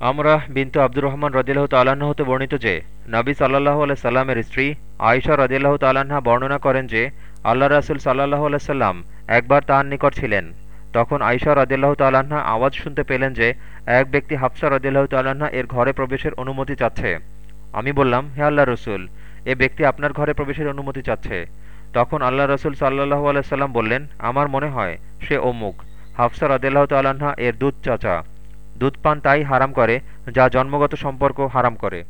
আমরা বিন্তু আব্দুর রহমান রদিল্লাহ তাল্লাহ্ন হতে বর্ণিত যে, নবী সাল্লাহ আলাই সাল্লামের স্ত্রী আয়সা রদিল্লাহ তাল্লাহা বর্ণনা করেন যে আল্লাহ রাসুল সাল্লাহ আলাইসাল্লাম একবার তাঁর নিকট ছিলেন। তখন আয়সা রদিল্লাহ তাল্লাহা আওয়াজ শুনতে পেলেন যে, এক ব্যক্তি হাফসা রদিল্লাহ তাল্লাহা এর ঘরে প্রবেশের অনুমতি চাচ্ছে। আমি বললাম, হে আল্লাহ রসুল, এ ব্যক্তি আপনার ঘরে প্রবেশের অনুমতি চাচ্ছে। তখন আল্লাহ রসুল সাল্লাহু আলাইসাল্লাম বললেন, আমার মনে হয় সে অমুক। হাফসা রদিল্লাহ তাল্লাহা এর দুধ চাচা। দুধ পান তাই হারাম করে যা জন্মগত সম্পর্ক হারাম করে।